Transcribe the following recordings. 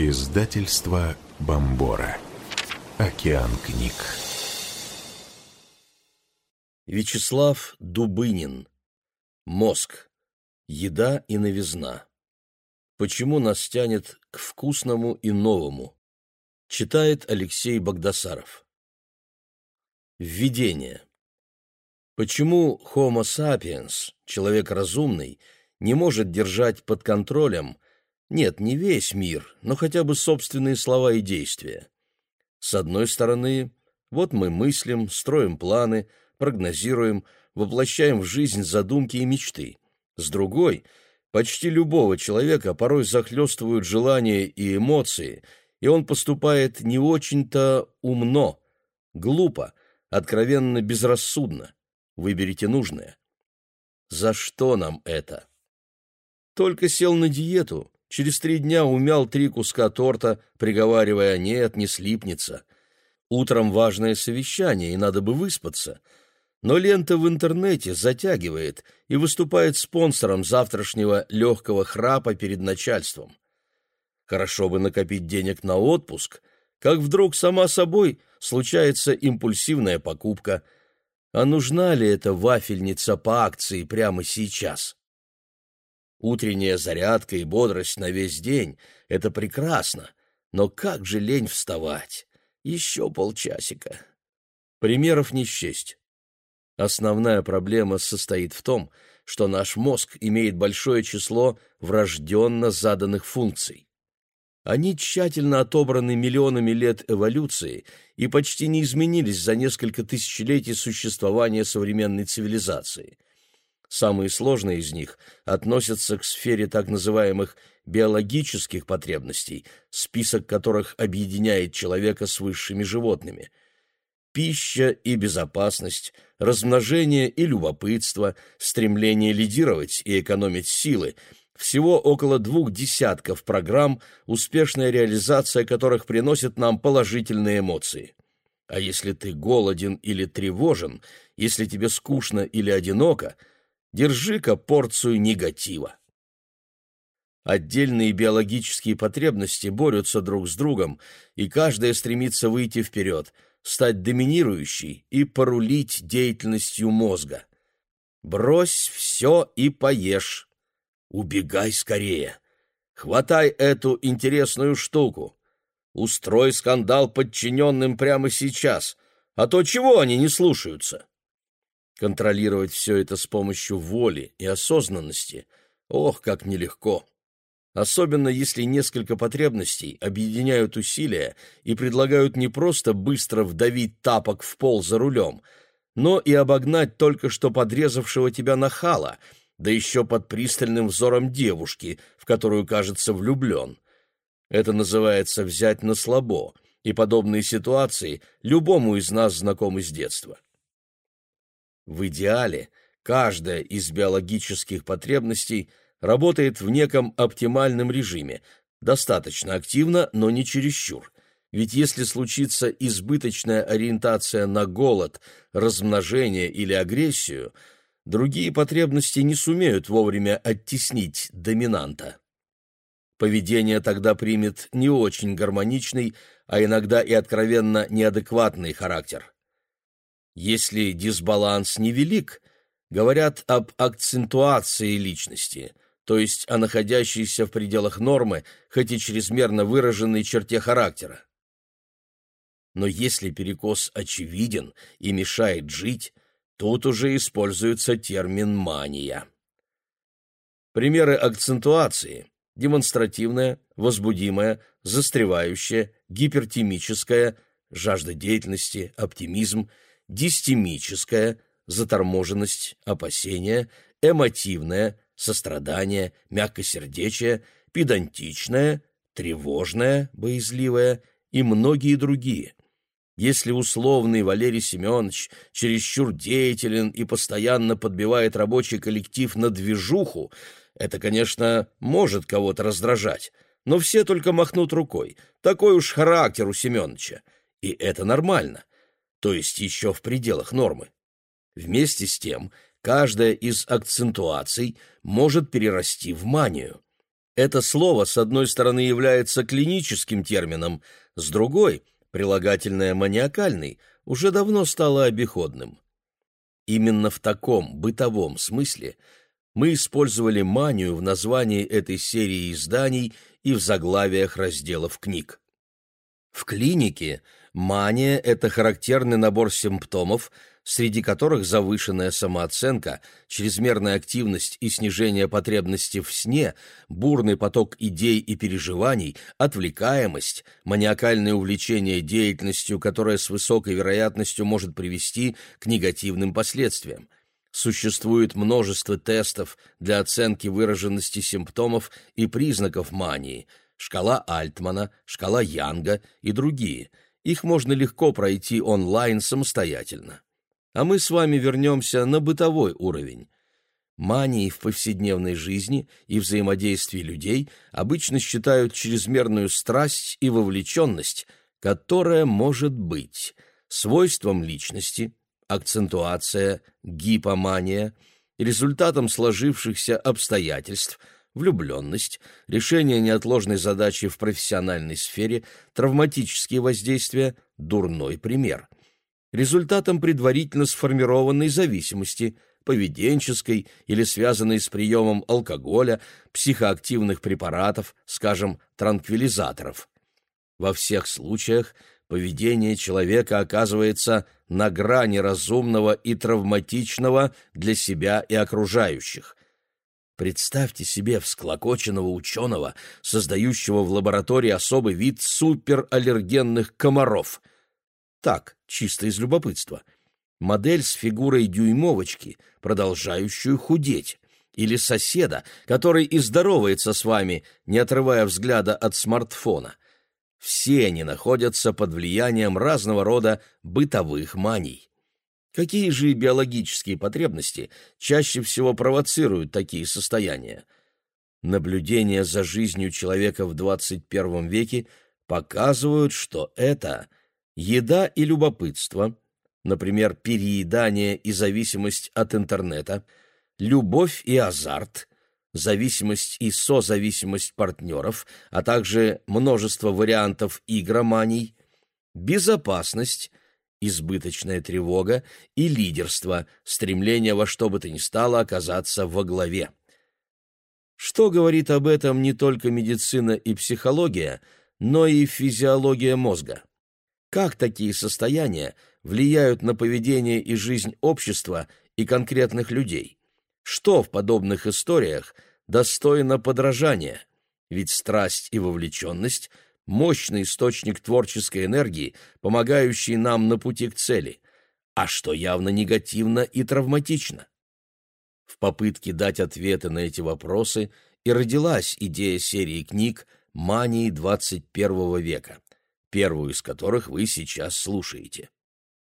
Издательство Бомбора. Океан книг. Вячеслав Дубынин. Мозг. Еда и новизна. Почему нас тянет к вкусному и новому? Читает Алексей Богдасаров. Введение. Почему Homo sapiens, человек разумный, не может держать под контролем нет, не весь мир, но хотя бы собственные слова и действия. С одной стороны, вот мы мыслим, строим планы, прогнозируем, воплощаем в жизнь задумки и мечты. С другой, почти любого человека порой захлестывают желания и эмоции, и он поступает не очень-то умно, глупо, откровенно безрассудно. Выберите нужное. За что нам это? Только сел на диету, Через три дня умял три куска торта, приговаривая «нет, не слипнется». Утром важное совещание, и надо бы выспаться. Но лента в интернете затягивает и выступает спонсором завтрашнего легкого храпа перед начальством. Хорошо бы накопить денег на отпуск, как вдруг сама собой случается импульсивная покупка. А нужна ли эта вафельница по акции прямо сейчас? Утренняя зарядка и бодрость на весь день — это прекрасно, но как же лень вставать? Еще полчасика. Примеров не счесть. Основная проблема состоит в том, что наш мозг имеет большое число врожденно заданных функций. Они тщательно отобраны миллионами лет эволюции и почти не изменились за несколько тысячелетий существования современной цивилизации. Самые сложные из них относятся к сфере так называемых биологических потребностей, список которых объединяет человека с высшими животными. Пища и безопасность, размножение и любопытство, стремление лидировать и экономить силы – всего около двух десятков программ, успешная реализация которых приносит нам положительные эмоции. А если ты голоден или тревожен, если тебе скучно или одиноко – Держи-ка порцию негатива. Отдельные биологические потребности борются друг с другом, и каждая стремится выйти вперед, стать доминирующей и порулить деятельностью мозга. Брось все и поешь. Убегай скорее. Хватай эту интересную штуку. Устрой скандал подчиненным прямо сейчас, а то чего они не слушаются? Контролировать все это с помощью воли и осознанности – ох, как нелегко! Особенно если несколько потребностей объединяют усилия и предлагают не просто быстро вдавить тапок в пол за рулем, но и обогнать только что подрезавшего тебя нахала, да еще под пристальным взором девушки, в которую, кажется, влюблен. Это называется «взять на слабо», и подобные ситуации любому из нас знакомы с детства. В идеале каждая из биологических потребностей работает в неком оптимальном режиме, достаточно активно, но не чересчур. Ведь если случится избыточная ориентация на голод, размножение или агрессию, другие потребности не сумеют вовремя оттеснить доминанта. Поведение тогда примет не очень гармоничный, а иногда и откровенно неадекватный характер. Если дисбаланс невелик, говорят об акцентуации личности, то есть о находящейся в пределах нормы, хоть и чрезмерно выраженной черте характера. Но если перекос очевиден и мешает жить, тут уже используется термин «мания». Примеры акцентуации – демонстративная, возбудимая, застревающая, гипертимическая, жажда деятельности, оптимизм – дистемическая, заторможенность, опасение, эмотивное, сострадание, мягкосердечие, педантичное, тревожное, боязливое и многие другие. Если условный Валерий Семенович чересчур деятелен и постоянно подбивает рабочий коллектив на движуху, это, конечно, может кого-то раздражать, но все только махнут рукой. Такой уж характер у Семеновича. И это нормально то есть еще в пределах нормы. Вместе с тем, каждая из акцентуаций может перерасти в манию. Это слово, с одной стороны, является клиническим термином, с другой, прилагательное «маниакальный», уже давно стало обиходным. Именно в таком бытовом смысле мы использовали манию в названии этой серии изданий и в заглавиях разделов книг. В клинике мания – это характерный набор симптомов, среди которых завышенная самооценка, чрезмерная активность и снижение потребности в сне, бурный поток идей и переживаний, отвлекаемость, маниакальное увлечение деятельностью, которая с высокой вероятностью может привести к негативным последствиям. Существует множество тестов для оценки выраженности симптомов и признаков мании – шкала Альтмана, шкала Янга и другие. Их можно легко пройти онлайн самостоятельно. А мы с вами вернемся на бытовой уровень. Мании в повседневной жизни и взаимодействии людей обычно считают чрезмерную страсть и вовлеченность, которая может быть свойством личности, акцентуация, гипомания, результатом сложившихся обстоятельств, влюбленность, решение неотложной задачи в профессиональной сфере, травматические воздействия, дурной пример – результатом предварительно сформированной зависимости, поведенческой или связанной с приемом алкоголя, психоактивных препаратов, скажем, транквилизаторов. Во всех случаях поведение человека оказывается на грани разумного и травматичного для себя и окружающих. Представьте себе всклокоченного ученого, создающего в лаборатории особый вид супераллергенных комаров – так, чисто из любопытства. Модель с фигурой дюймовочки, продолжающую худеть. Или соседа, который и здоровается с вами, не отрывая взгляда от смартфона. Все они находятся под влиянием разного рода бытовых маний. Какие же биологические потребности чаще всего провоцируют такие состояния? Наблюдения за жизнью человека в 21 веке показывают, что это Еда и любопытство, например, переедание и зависимость от интернета, любовь и азарт, зависимость и созависимость партнеров, а также множество вариантов игроманий, безопасность, избыточная тревога и лидерство, стремление во что бы то ни стало оказаться во главе. Что говорит об этом не только медицина и психология, но и физиология мозга? Как такие состояния влияют на поведение и жизнь общества и конкретных людей? Что в подобных историях достойно подражания? Ведь страсть и вовлеченность – мощный источник творческой энергии, помогающий нам на пути к цели, а что явно негативно и травматично. В попытке дать ответы на эти вопросы и родилась идея серии книг «Мании 21 века» первую из которых вы сейчас слушаете.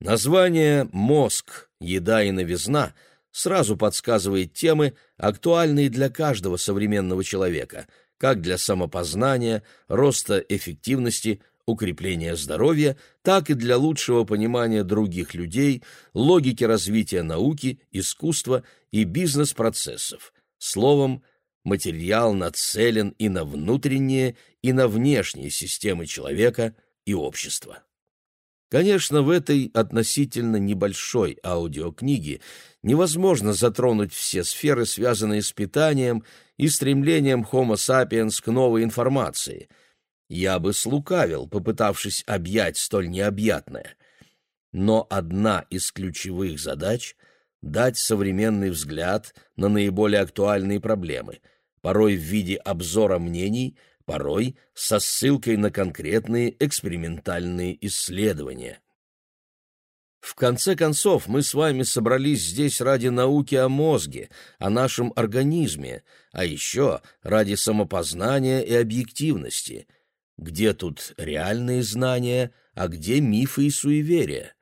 Название «Мозг. Еда и новизна» сразу подсказывает темы, актуальные для каждого современного человека, как для самопознания, роста эффективности, укрепления здоровья, так и для лучшего понимания других людей, логики развития науки, искусства и бизнес-процессов. Словом, материал нацелен и на внутренние, и на внешние системы человека – и общества. Конечно, в этой относительно небольшой аудиокниге невозможно затронуть все сферы, связанные с питанием и стремлением Homo sapiens к новой информации. Я бы слукавил, попытавшись объять столь необъятное. Но одна из ключевых задач — дать современный взгляд на наиболее актуальные проблемы, порой в виде обзора мнений, порой со ссылкой на конкретные экспериментальные исследования. В конце концов, мы с вами собрались здесь ради науки о мозге, о нашем организме, а еще ради самопознания и объективности. Где тут реальные знания, а где мифы и суеверия?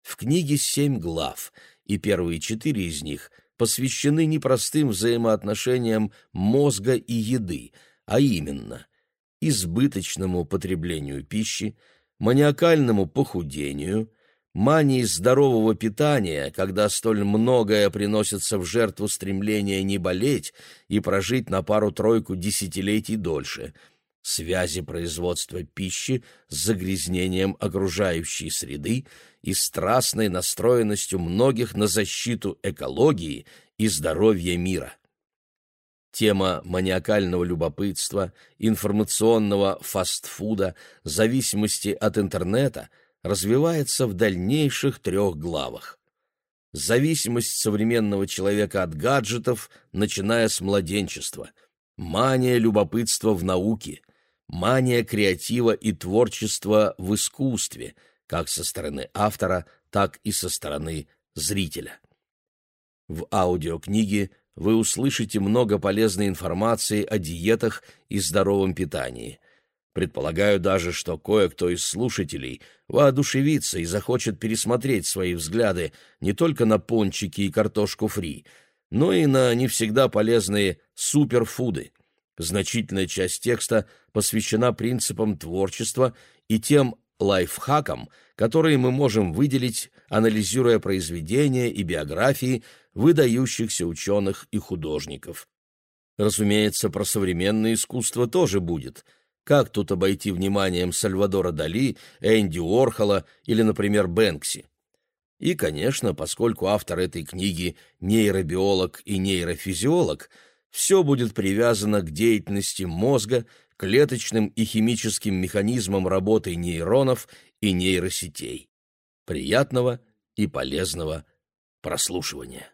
В книге семь глав, и первые четыре из них посвящены непростым взаимоотношениям мозга и еды — а именно избыточному потреблению пищи, маниакальному похудению, мании здорового питания, когда столь многое приносится в жертву стремления не болеть и прожить на пару-тройку десятилетий дольше, связи производства пищи с загрязнением окружающей среды и страстной настроенностью многих на защиту экологии и здоровья мира. Тема маниакального любопытства, информационного фастфуда, зависимости от интернета развивается в дальнейших трех главах. Зависимость современного человека от гаджетов, начиная с младенчества. Мания любопытства в науке. Мания креатива и творчества в искусстве, как со стороны автора, так и со стороны зрителя. В аудиокниге вы услышите много полезной информации о диетах и здоровом питании. Предполагаю даже, что кое-кто из слушателей воодушевится и захочет пересмотреть свои взгляды не только на пончики и картошку фри, но и на не всегда полезные суперфуды. Значительная часть текста посвящена принципам творчества и тем лайфхакам, которые мы можем выделить, анализируя произведения и биографии выдающихся ученых и художников. Разумеется, про современное искусство тоже будет. Как тут обойти вниманием Сальвадора Дали, Энди Уорхола или, например, Бэнкси? И, конечно, поскольку автор этой книги нейробиолог и нейрофизиолог, все будет привязано к деятельности мозга, клеточным и химическим механизмам работы нейронов и нейросетей. Приятного и полезного прослушивания.